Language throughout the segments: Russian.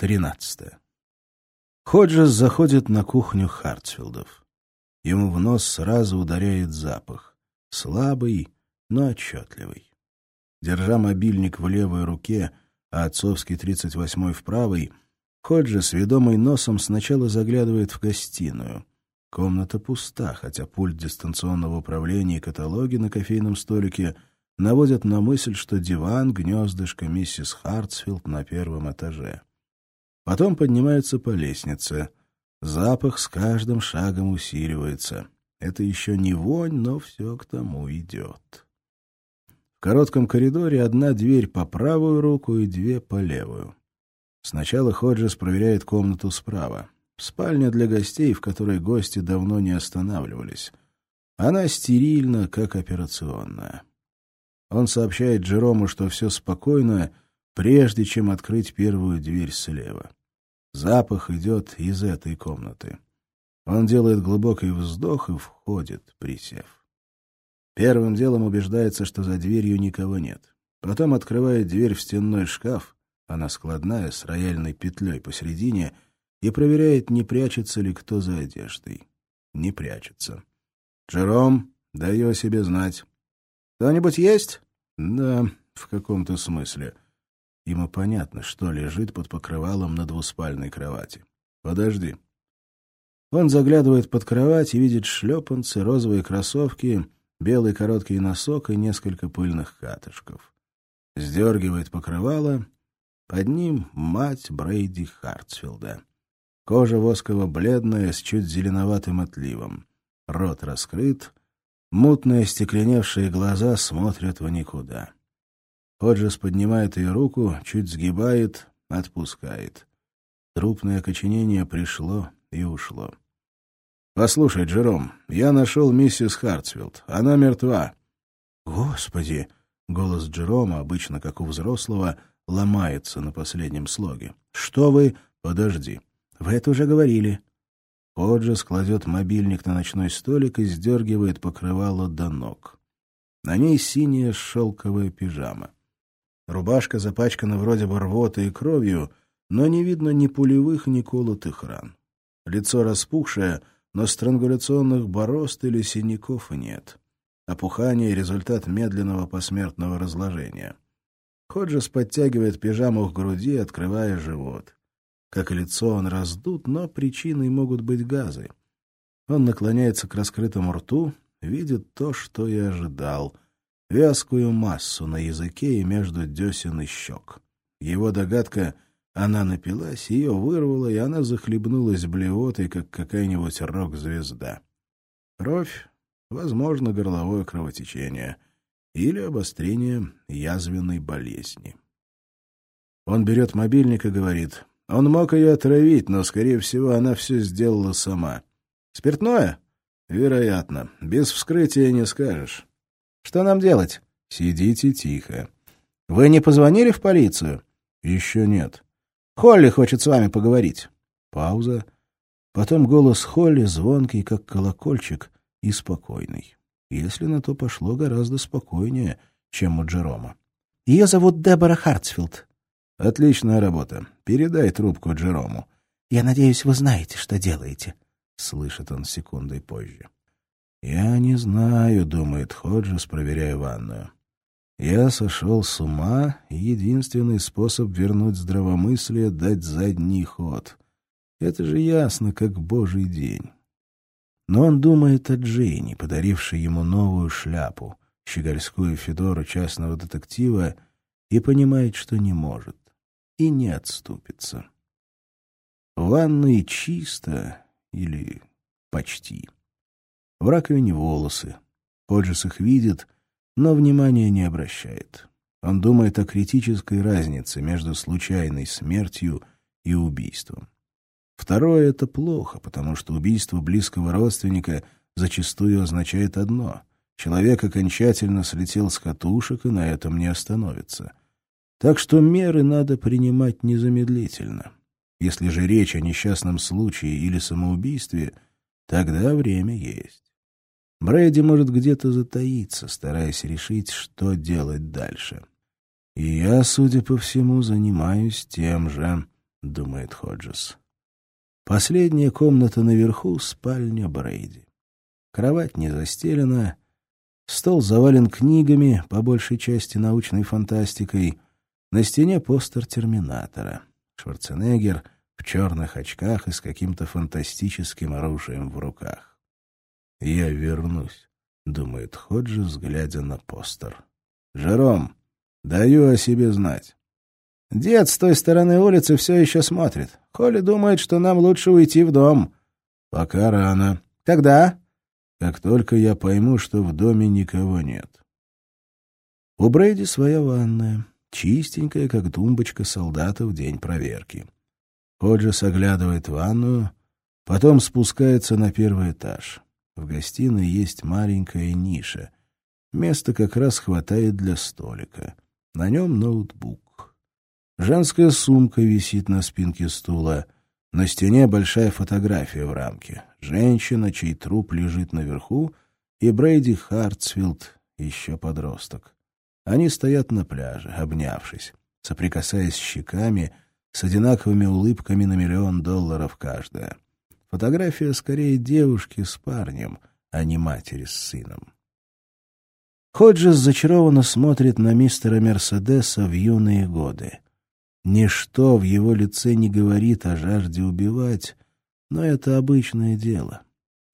13. Ходжес заходит на кухню Хартфилдов. Ему в нос сразу ударяет запах. Слабый, но отчетливый. Держа мобильник в левой руке, а отцовский 38-й в правой, Ходжес, ведомый носом, сначала заглядывает в гостиную. Комната пуста, хотя пульт дистанционного управления и каталоги на кофейном столике наводят на мысль, что диван — гнездышко миссис Хартсфилд на первом этаже. Потом поднимаются по лестнице. Запах с каждым шагом усиливается. Это еще не вонь, но все к тому идет. В коротком коридоре одна дверь по правую руку и две по левую. Сначала Ходжес проверяет комнату справа. Спальня для гостей, в которой гости давно не останавливались. Она стерильна, как операционная. Он сообщает Джерому, что все спокойно, прежде чем открыть первую дверь слева. Запах идет из этой комнаты. Он делает глубокий вздох и входит, присев. Первым делом убеждается, что за дверью никого нет. Потом открывает дверь в стенной шкаф, она складная, с рояльной петлей посередине, и проверяет, не прячется ли кто за одеждой. Не прячется. «Джером, даю о себе знать». «Кто-нибудь есть?» «Да, в каком-то смысле». Ему понятно, что лежит под покрывалом на двуспальной кровати. «Подожди». Он заглядывает под кровать и видит шлепанцы, розовые кроссовки, белый короткий носок и несколько пыльных катышков. Сдергивает покрывало. Под ним мать Брейди Хартсфилда. Кожа восково-бледная, с чуть зеленоватым отливом. Рот раскрыт, мутные стекленевшие глаза смотрят в никуда. Ходжес поднимает ее руку, чуть сгибает, отпускает. Трупное окоченение пришло и ушло. «Послушай, Джером, я нашел миссис Хартсфилд. Она мертва». «Господи!» — голос Джерома, обычно как у взрослого, ломается на последнем слоге. «Что вы...» «Подожди. Вы это уже говорили». Ходжес кладет мобильник на ночной столик и сдергивает покрывало до ног. На ней синяя шелковая пижама. Рубашка запачкана вроде бы рвотой и кровью, но не видно ни пулевых, ни колотых ран. Лицо распухшее, но странгуляционных борозд или синяков нет. Опухание — результат медленного посмертного разложения. Ходжес подтягивает пижаму к груди, открывая живот. Как и лицо, он раздут, но причиной могут быть газы. Он наклоняется к раскрытому рту, видит то, что и ожидал — вязкую массу на языке и между десен и щек. Его догадка — она напилась, ее вырвало, и она захлебнулась блевотой, как какая-нибудь рок-звезда. Кровь, возможно, горловое кровотечение или обострение язвенной болезни. Он берет мобильник и говорит, он мог ее отравить, но, скорее всего, она все сделала сама. Спиртное? Вероятно. Без вскрытия не скажешь. Что нам делать? Сидите тихо. Вы не позвонили в полицию? Еще нет. Холли хочет с вами поговорить. Пауза. Потом голос Холли звонкий, как колокольчик, и спокойный. Если на то пошло, гораздо спокойнее, чем у Джерома. Ее зовут Дебора Хартсфилд. Отличная работа. Передай трубку Джерому. Я надеюсь, вы знаете, что делаете. Слышит он секундой позже. «Я не знаю», — думает Ходжес, проверяя ванную. «Я сошел с ума, и единственный способ вернуть здравомыслие — дать задний ход. Это же ясно, как божий день». Но он думает о Джейни, подарившей ему новую шляпу, щегольскую федору частного детектива, и понимает, что не может, и не отступится. В ванной чисто или почти. В раковине волосы. Ходжес их видит, но внимания не обращает. Он думает о критической разнице между случайной смертью и убийством. Второе — это плохо, потому что убийство близкого родственника зачастую означает одно — человек окончательно слетел с катушек и на этом не остановится. Так что меры надо принимать незамедлительно. Если же речь о несчастном случае или самоубийстве, тогда время есть. Брэди может где-то затаиться, стараясь решить, что делать дальше. И я, судя по всему, занимаюсь тем же, — думает Ходжес. Последняя комната наверху — спальня Брейди. Кровать не застелена, стол завален книгами, по большей части научной фантастикой. На стене постер «Терминатора». Шварценеггер в черных очках и с каким-то фантастическим оружием в руках. «Я вернусь», — думает Ходжес, глядя на постер. «Жером, даю о себе знать». Дед с той стороны улицы все еще смотрит. Холли думает, что нам лучше уйти в дом. Пока рано. Когда? Как только я пойму, что в доме никого нет. У Брейди своя ванная, чистенькая, как тумбочка солдата в день проверки. Ходжес оглядывает ванную, потом спускается на первый этаж. В гостиной есть маленькая ниша. Места как раз хватает для столика. На нем ноутбук. Женская сумка висит на спинке стула. На стене большая фотография в рамке. Женщина, чей труп лежит наверху, и Брейди Хартсфилд, еще подросток. Они стоят на пляже, обнявшись, соприкасаясь щеками, с одинаковыми улыбками на миллион долларов каждая. Фотография скорее девушки с парнем, а не матери с сыном. Ходжес зачарованно смотрит на мистера Мерседеса в юные годы. Ничто в его лице не говорит о жажде убивать, но это обычное дело.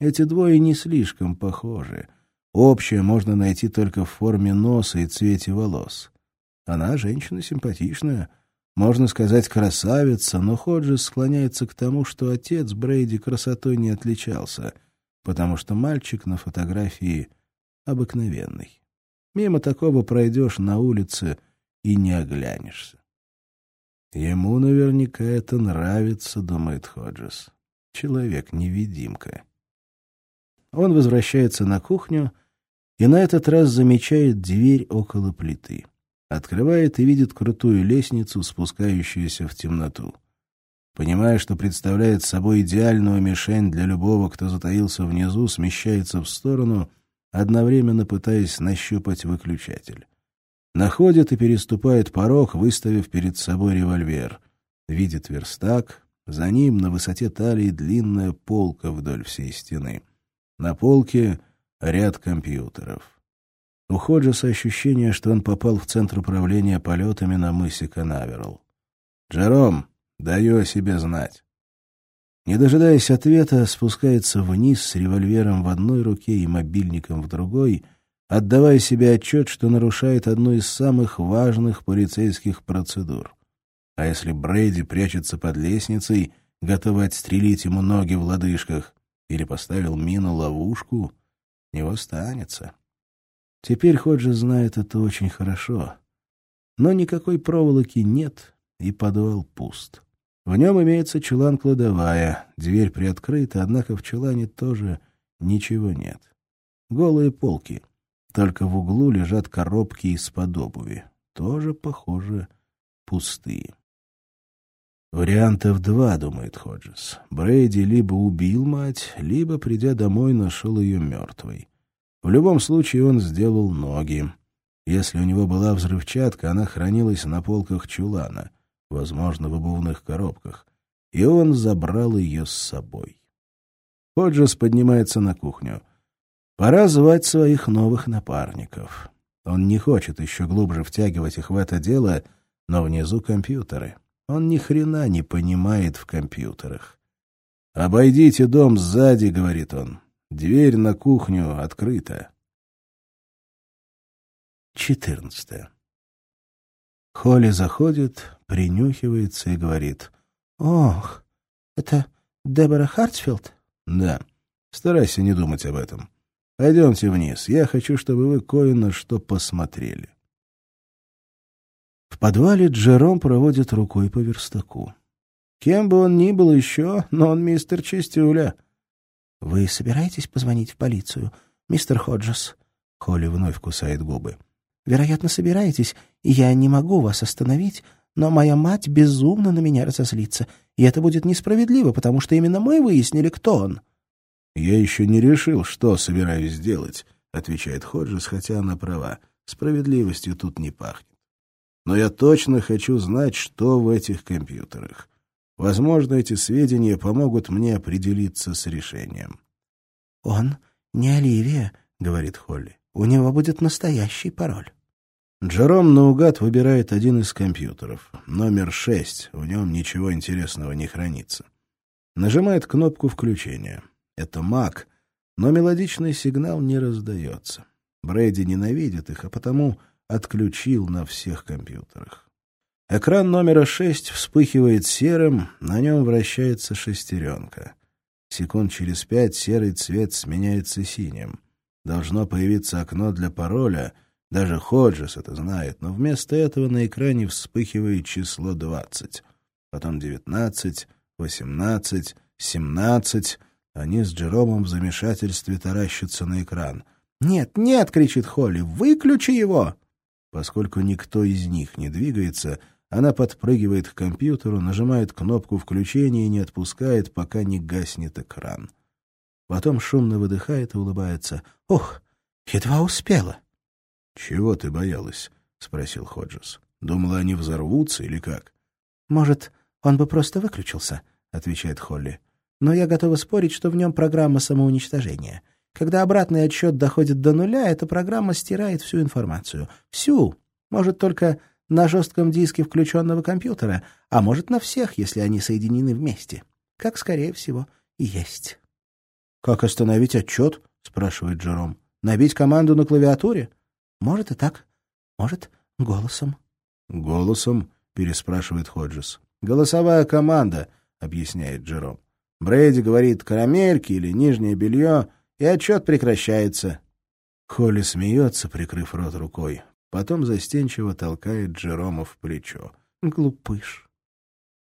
Эти двое не слишком похожи. Общее можно найти только в форме носа и цвете волос. Она женщина симпатичная, можно сказать, красавица, но Ходжес склоняется к тому, что отец Брейди красотой не отличался, потому что мальчик на фотографии обыкновенный. Мимо такого пройдешь на улице и не оглянешься. Ему наверняка это нравится, думает Ходжес. Человек-невидимка. Он возвращается на кухню и на этот раз замечает дверь около плиты. Открывает и видит крутую лестницу, спускающуюся в темноту. Понимая, что представляет собой идеальную мишень для любого, кто затаился внизу, смещается в сторону, одновременно пытаясь нащупать выключатель. Находит и переступает порог, выставив перед собой револьвер. Видит верстак, за ним на высоте талии длинная полка вдоль всей стены. На полке ряд компьютеров. У Ходжеса ощущение, что он попал в центр управления полетами на мысе Канаверал. «Джером, даю о себе знать». Не дожидаясь ответа, спускается вниз с револьвером в одной руке и мобильником в другой — отдавая себе отчет, что нарушает одну из самых важных полицейских процедур. А если Брейди прячется под лестницей, готовый отстрелить ему ноги в лодыжках, или поставил мину-ловушку, не останется. Теперь Ходжи знает это очень хорошо. Но никакой проволоки нет, и подвал пуст. В нем имеется чулан-кладовая, дверь приоткрыта, однако в чулане тоже ничего нет. Голые полки — только в углу лежат коробки из-под обуви. Тоже, похоже, пустые. Вариантов два, думает Ходжес. Брейди либо убил мать, либо, придя домой, нашел ее мертвой. В любом случае он сделал ноги. Если у него была взрывчатка, она хранилась на полках чулана, возможно, в обувных коробках, и он забрал ее с собой. Ходжес поднимается на кухню — Пора звать своих новых напарников. Он не хочет еще глубже втягивать их в это дело, но внизу компьютеры. Он ни хрена не понимает в компьютерах. «Обойдите дом сзади», — говорит он. «Дверь на кухню открыта». 14. Холли заходит, принюхивается и говорит. «Ох, это Дебора Хартсфилд?» «Да. Старайся не думать об этом. Пойдемте вниз. Я хочу, чтобы вы кое на что посмотрели. В подвале Джером проводит рукой по верстаку. Кем бы он ни был еще, но он мистер Чистюля. — Вы собираетесь позвонить в полицию, мистер Ходжес? Холли вновь кусает губы. — Вероятно, собираетесь, и я не могу вас остановить, но моя мать безумно на меня разозлится, и это будет несправедливо, потому что именно мы выяснили, кто он. — «Я еще не решил, что собираюсь сделать», — отвечает Ходжес, хотя она права. Справедливостью тут не пахнет. «Но я точно хочу знать, что в этих компьютерах. Возможно, эти сведения помогут мне определиться с решением. «Он не Оливия», — говорит Холли. «У него будет настоящий пароль». Джером наугад выбирает один из компьютеров. Номер шесть. В нем ничего интересного не хранится. Нажимает кнопку включения. Это Mac, но мелодичный сигнал не раздается. Брэди ненавидит их, а потому отключил на всех компьютерах. Экран номера шесть вспыхивает серым, на нем вращается шестеренка. Секунд через пять серый цвет сменяется синим. Должно появиться окно для пароля, даже Ходжес это знает, но вместо этого на экране вспыхивает число двадцать, потом девятнадцать, восемнадцать, семнадцать. Они с Джеромом в замешательстве таращатся на экран. «Нет, нет!» — кричит Холли. «Выключи его!» Поскольку никто из них не двигается, она подпрыгивает к компьютеру, нажимает кнопку включения и не отпускает, пока не гаснет экран. Потом шумно выдыхает и улыбается. «Ух, едва успела!» «Чего ты боялась?» — спросил Ходжес. «Думала, они взорвутся или как?» «Может, он бы просто выключился?» — отвечает Холли но я готова спорить, что в нем программа самоуничтожения. Когда обратный отсчет доходит до нуля, эта программа стирает всю информацию. Всю. Может, только на жестком диске включенного компьютера, а может, на всех, если они соединены вместе. Как, скорее всего, и есть. «Как остановить отчет?» — спрашивает Джером. «Набить команду на клавиатуре?» «Может и так. Может, голосом». «Голосом?» — переспрашивает Ходжес. «Голосовая команда», — объясняет Джером. Брэди говорит «карамельки» или «нижнее белье», и отчет прекращается. Холли смеется, прикрыв рот рукой. Потом застенчиво толкает Джерома в плечо. «Глупыш».